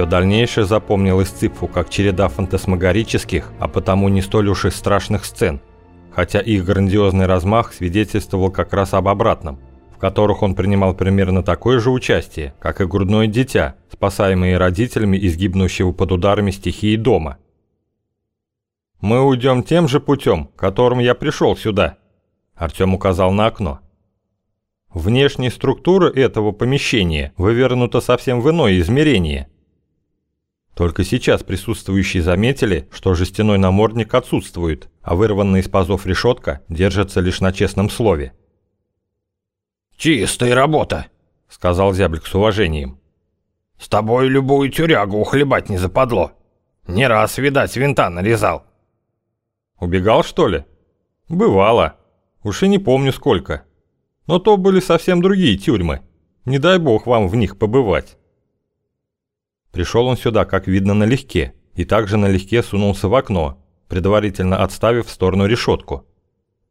Все дальнейшее запомнилось Ципфу как череда фантасмагорических, а потому не столь уж и страшных сцен, хотя их грандиозный размах свидетельствовал как раз об обратном, в которых он принимал примерно такое же участие, как и грудное дитя, спасаемое родителями из гибнущего под ударами стихии дома. «Мы уйдем тем же путем, которым я пришел сюда», – Артем указал на окно. Внешняя структура этого помещения вывернута совсем в иное измерение. Только сейчас присутствующие заметили, что жестяной намордник отсутствует, а вырванная из пазов решетка держится лишь на честном слове. «Чистая работа», — сказал Зяблик с уважением. «С тобой любую тюрягу ухлебать не западло. Не раз, видать, винта нарезал». «Убегал, что ли?» «Бывало. Уж и не помню сколько». Но то были совсем другие тюрьмы. Не дай бог вам в них побывать. Пришел он сюда, как видно, налегке, и также налегке сунулся в окно, предварительно отставив в сторону решетку.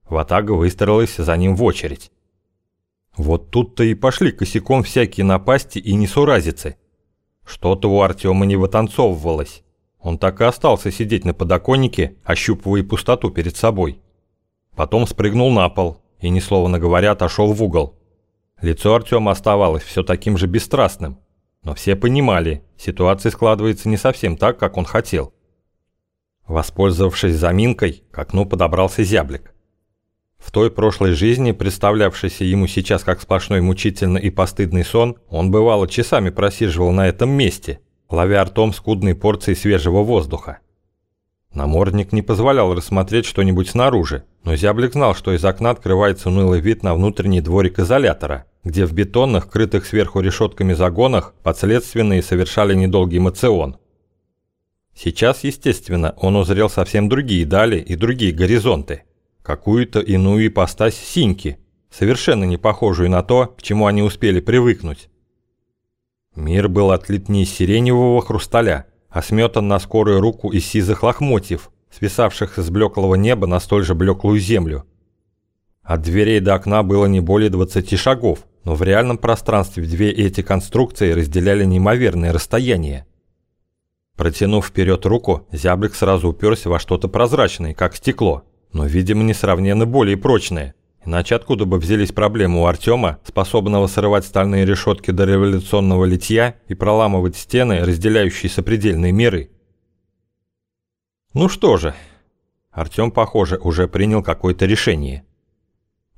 Ватага выстроилась за ним в очередь. Вот тут-то и пошли косяком всякие напасти и несуразицы. Что-то у Артема не вытанцовывалось. Он так и остался сидеть на подоконнике, ощупывая пустоту перед собой. Потом спрыгнул на пол, и, ни слова говоря, отошел в угол. Лицо Артема оставалось все таким же бесстрастным, но все понимали, ситуация складывается не совсем так, как он хотел. Воспользовавшись заминкой, к окну подобрался зяблик. В той прошлой жизни, представлявшейся ему сейчас как сплошной мучительный и постыдный сон, он бывало часами просиживал на этом месте, ловя ртом скудные порции свежего воздуха. Намордник не позволял рассмотреть что-нибудь снаружи, но зяблик знал, что из окна открывается унылый вид на внутренний дворик изолятора, где в бетонных, крытых сверху решетками загонах подследственные совершали недолгий мацион. Сейчас, естественно, он узрел совсем другие дали и другие горизонты. Какую-то иную ипостась синьки, совершенно не похожую на то, к чему они успели привыкнуть. Мир был отлит не из сиреневого хрусталя, а сметан на скорую руку из сизых лохмотьев, свисавших с блеклого неба на столь же блеклую землю. От дверей до окна было не более 20 шагов, но в реальном пространстве две эти конструкции разделяли неимоверное расстояние. Протянув вперед руку, зяблик сразу уперся во что-то прозрачное, как стекло, но, видимо, несравненно более прочное. Иначе откуда бы взялись проблемы у Артема, способного срывать стальные решетки до революционного литья и проламывать стены, разделяющие сопредельные миры? Ну что же, Артем, похоже, уже принял какое-то решение.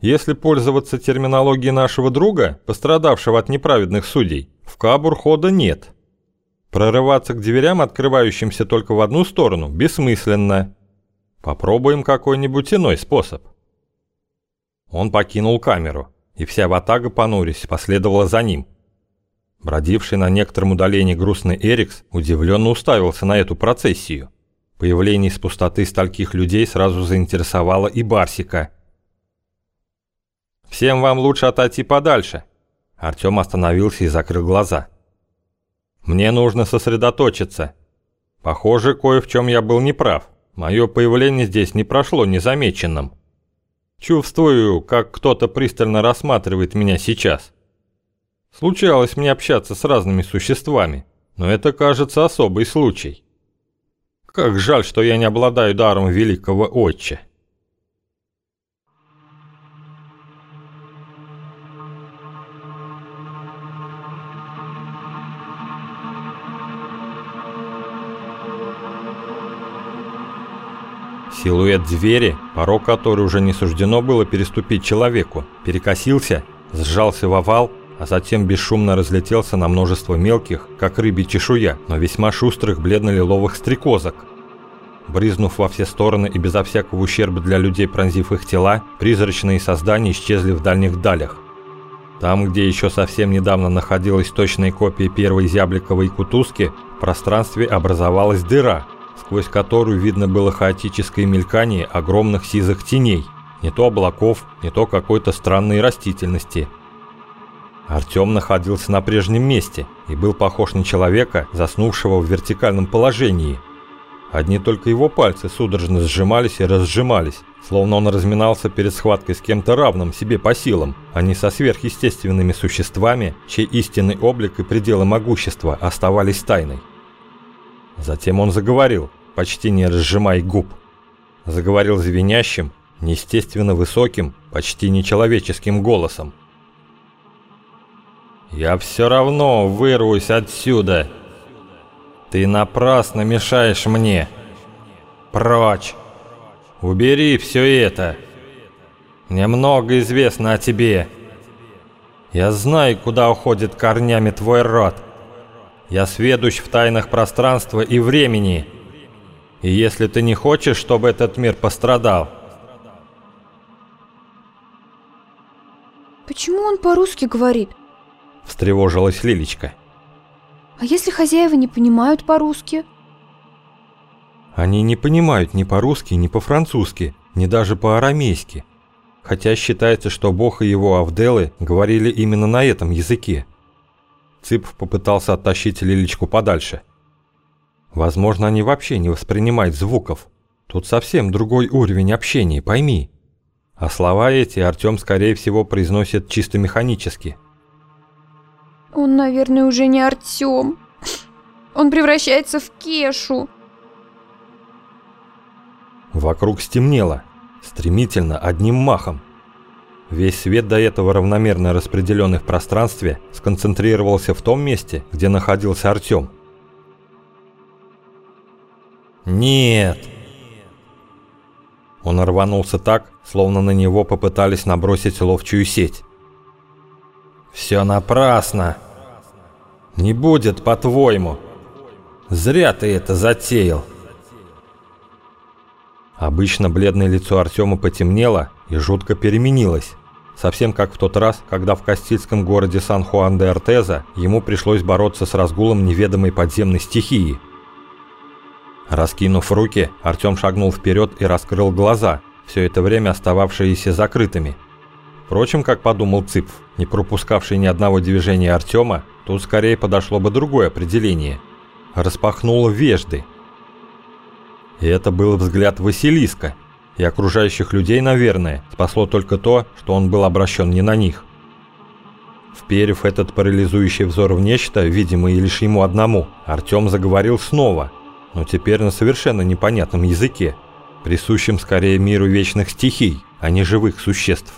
Если пользоваться терминологией нашего друга, пострадавшего от неправедных судей, в Кабур хода нет. Прорываться к дверям, открывающимся только в одну сторону, бессмысленно. Попробуем какой-нибудь иной способ. Он покинул камеру, и вся ватага, понурясь, последовала за ним. Бродивший на некотором удалении грустный Эрикс удивленно уставился на эту процессию. Появление из пустоты стольких людей сразу заинтересовало и Барсика. «Всем вам лучше отойти подальше!» Артем остановился и закрыл глаза. «Мне нужно сосредоточиться. Похоже, кое в чем я был неправ. Мое появление здесь не прошло незамеченным». Чувствую, как кто-то пристально рассматривает меня сейчас. Случалось мне общаться с разными существами, но это, кажется, особый случай. Как жаль, что я не обладаю даром великого отча. Силуэт двери, порог которой уже не суждено было переступить человеку, перекосился, сжался в овал, а затем бесшумно разлетелся на множество мелких, как рыбий чешуя, но весьма шустрых бледно-лиловых стрекозок. Бризнув во все стороны и безо всякого ущерба для людей пронзив их тела, призрачные создания исчезли в дальних далях. Там, где еще совсем недавно находилась точная копия первой зябликовой кутузки, в пространстве образовалась дыра – сквозь которую видно было хаотическое мелькание огромных сизых теней, не то облаков, не то какой-то странной растительности. Артем находился на прежнем месте и был похож на человека, заснувшего в вертикальном положении. Одни только его пальцы судорожно сжимались и разжимались, словно он разминался перед схваткой с кем-то равным себе по силам, а не со сверхъестественными существами, чей истинный облик и пределы могущества оставались тайной. Затем он заговорил, почти не разжимая губ. Заговорил звенящим, неестественно высоким, почти нечеловеческим голосом. «Я все равно вырвусь отсюда. Ты напрасно мешаешь мне. Прочь! Убери все это. Мне много известно о тебе. Я знаю, куда уходит корнями твой род. Я сведущ в тайнах пространства и времени. Если ты не хочешь, чтобы этот мир пострадал, Почему он по-русски говорит? встревожилась Лилечка. А если хозяева не понимают по-русски? Они не понимают ни по-русски, ни по-французски, ни даже по-арамейски. Хотя считается, что Бог и его Авделы говорили именно на этом языке. Цып попытался оттащить Лилечку подальше. Возможно, они вообще не воспринимают звуков. Тут совсем другой уровень общения, пойми. А слова эти Артём, скорее всего, произносит чисто механически. Он, наверное, уже не Артём. Он превращается в Кешу. Вокруг стемнело, стремительно, одним махом. Весь свет до этого равномерно распределенный в пространстве сконцентрировался в том месте, где находился Артём. «Нет!» Он рванулся так, словно на него попытались набросить ловчую сеть. «Все напрасно! Не будет, по-твоему! Зря ты это затеял!» Обычно бледное лицо Артема потемнело и жутко переменилось. Совсем как в тот раз, когда в Кастильском городе Сан-Хуан-де-Артеза ему пришлось бороться с разгулом неведомой подземной стихии. Раскинув руки, Артем шагнул вперед и раскрыл глаза, все это время остававшиеся закрытыми. Впрочем, как подумал Цыпф, не пропускавший ни одного движения Артема, тут скорее подошло бы другое определение. Распахнул вежды. И это был взгляд Василиска, и окружающих людей, наверное, спасло только то, что он был обращен не на них. Вперев этот парализующий взор в нечто, видимое лишь ему одному, Артем заговорил снова, но теперь на совершенно непонятном языке, присущем скорее миру вечных стихий, а не живых существ.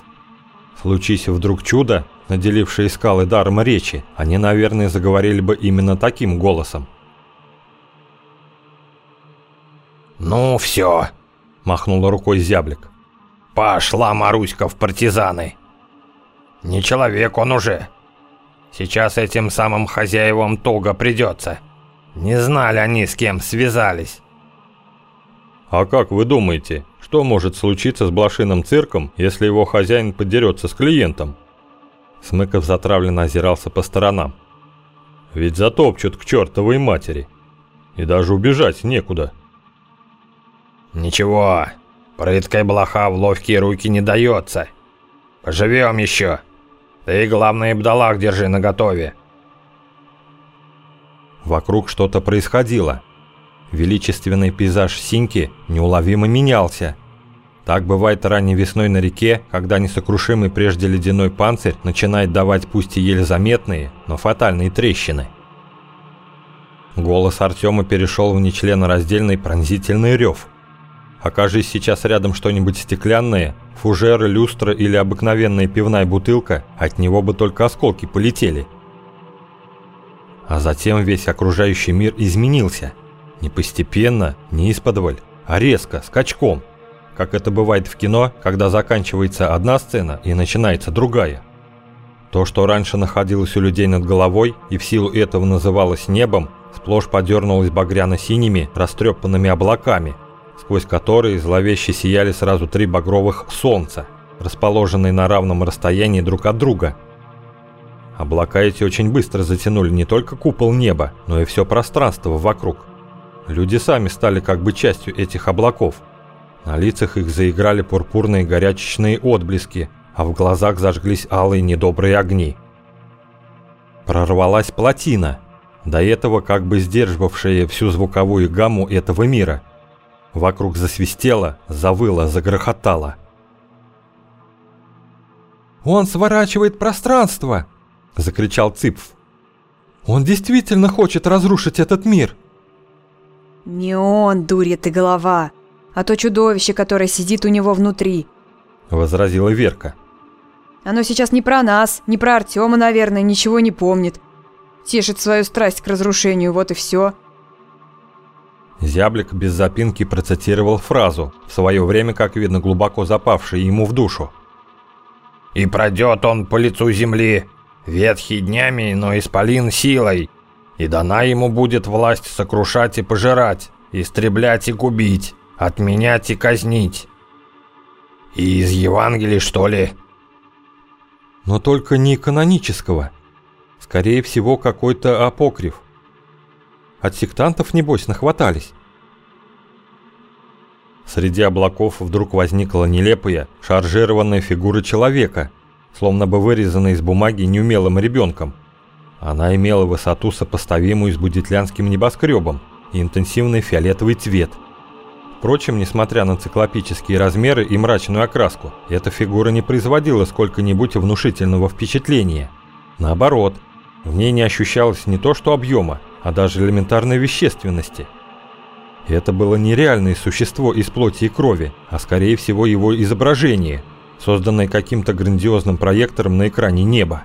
Случись вдруг чудо, наделившее скалы даром речи, они, наверное, заговорили бы именно таким голосом. «Ну все», – махнула рукой зяблик. «Пошла Маруська в партизаны. Не человек он уже. Сейчас этим самым хозяевам туго придется. Не знали они, с кем связались». «А как вы думаете, что может случиться с блошиным цирком, если его хозяин подерется с клиентом?» Смыков затравленно озирался по сторонам. «Ведь затопчут к чертовой матери. И даже убежать некуда». «Ничего, прыткой блоха в ловкие руки не дается. Поживем еще. Ты, главное, бдалах держи наготове». Вокруг что-то происходило. Величественный пейзаж Синьки неуловимо менялся. Так бывает ранней весной на реке, когда несокрушимый прежде ледяной панцирь начинает давать пусть и еле заметные, но фатальные трещины. Голос Артема перешел в нечленораздельный пронзительный рев. Окажись сейчас рядом что-нибудь стеклянное, фужер, люстра или обыкновенная пивная бутылка, от него бы только осколки полетели. А затем весь окружающий мир изменился. Не постепенно, не исподволь, а резко, скачком. Как это бывает в кино, когда заканчивается одна сцена и начинается другая. То, что раньше находилось у людей над головой и в силу этого называлось небом, сплошь подернулось багряно-синими, растрепанными облаками, сквозь которые зловеще сияли сразу три багровых солнца, расположенные на равном расстоянии друг от друга. Облака эти очень быстро затянули не только купол неба, но и все пространство вокруг. Люди сами стали как бы частью этих облаков. На лицах их заиграли пурпурные горячечные отблески, а в глазах зажглись алые недобрые огни. Прорвалась плотина, до этого как бы сдерживавшая всю звуковую гамму этого мира – Вокруг засвистело, завыло, загрохотало. «Он сворачивает пространство!» – закричал Цыпф. «Он действительно хочет разрушить этот мир!» Не он, дурья ты голова, а то чудовище, которое сидит у него внутри. Возразила Верка. Оно сейчас не про нас, не про Артема, наверное, ничего не помнит. Тешит свою страсть к разрушению, вот и все. Зяблик без запинки процитировал фразу, в свое время, как видно, глубоко запавшей ему в душу. «И пройдет он по лицу земли, ветхий днями, но исполин силой, и дана ему будет власть сокрушать и пожирать, истреблять и губить, отменять и казнить. И из Евангелия, что ли?» Но только не канонического. Скорее всего, какой-то апокриф. От сектантов, небось, нахватались. Среди облаков вдруг возникла нелепая, шаржированная фигура человека, словно бы вырезанная из бумаги неумелым ребенком. Она имела высоту, сопоставимую с будетлянским небоскребом, и интенсивный фиолетовый цвет. Впрочем, несмотря на циклопические размеры и мрачную окраску, эта фигура не производила сколько-нибудь внушительного впечатления. Наоборот, в ней не ощущалось не то что объема, а даже элементарной вещественности. Это было нереальное существо из плоти и крови, а скорее всего его изображение, созданное каким-то грандиозным проектором на экране неба.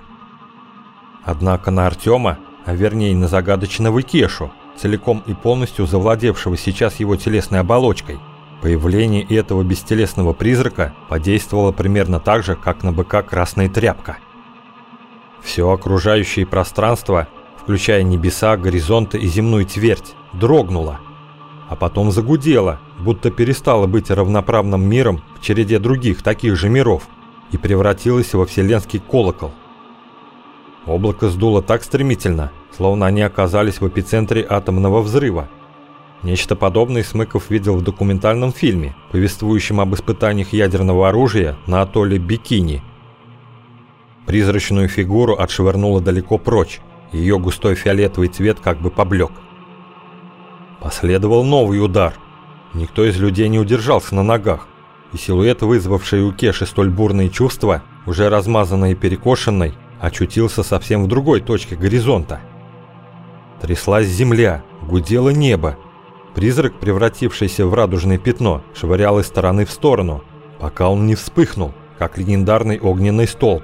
Однако на Артема, а вернее на загадочного Кешу, целиком и полностью завладевшего сейчас его телесной оболочкой, появление этого бестелесного призрака подействовало примерно так же, как на быка красная тряпка. Все окружающее пространство включая небеса, горизонты и земную твердь, дрогнула, а потом загудела, будто перестала быть равноправным миром в череде других таких же миров и превратилась во вселенский колокол. Облако сдуло так стремительно, словно они оказались в эпицентре атомного взрыва. Нечто подобное Смыков видел в документальном фильме, повествующем об испытаниях ядерного оружия на атолле Бикини. Призрачную фигуру отшвырнуло далеко прочь, ее густой фиолетовый цвет как бы поблек. Последовал новый удар. Никто из людей не удержался на ногах, и силуэт, вызвавший у Кеши столь бурные чувства, уже размазанный и перекошенный, очутился совсем в другой точке горизонта. Тряслась земля, гудело небо. Призрак, превратившийся в радужное пятно, швырял из стороны в сторону, пока он не вспыхнул, как легендарный огненный столб,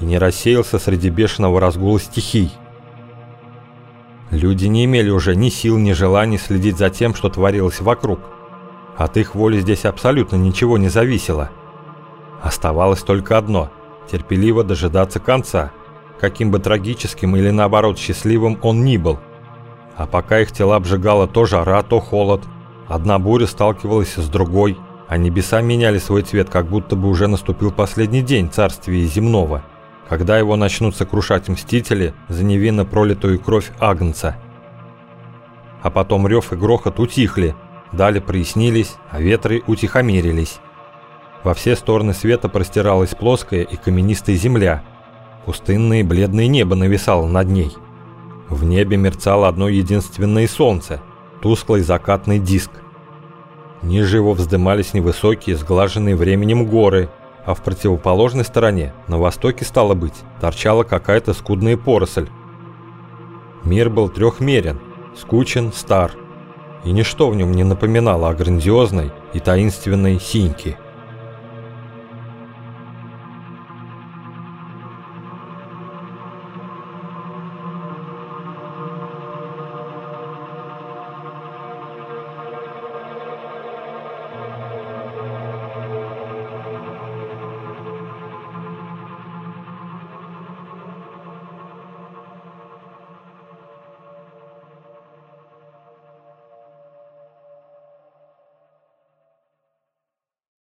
и не рассеялся среди бешеного разгула стихий. Люди не имели уже ни сил, ни желания следить за тем, что творилось вокруг. От их воли здесь абсолютно ничего не зависело. Оставалось только одно – терпеливо дожидаться конца, каким бы трагическим или наоборот счастливым он ни был. А пока их тела обжигала то жара, то холод, одна буря сталкивалась с другой, а небеса меняли свой цвет, как будто бы уже наступил последний день царствия земного – когда его начнут сокрушать мстители за невинно пролитую кровь Агнца. А потом рев и грохот утихли, дали прояснились, а ветры утихомирились. Во все стороны света простиралась плоская и каменистая земля. Пустынное бледное небо нависало над ней. В небе мерцало одно единственное солнце, тусклый закатный диск. Ниже его вздымались невысокие, сглаженные временем горы, а в противоположной стороне, на востоке стало быть, торчала какая-то скудная поросль. Мир был трехмерен, скучен, стар, и ничто в нем не напоминало о грандиозной и таинственной синьке.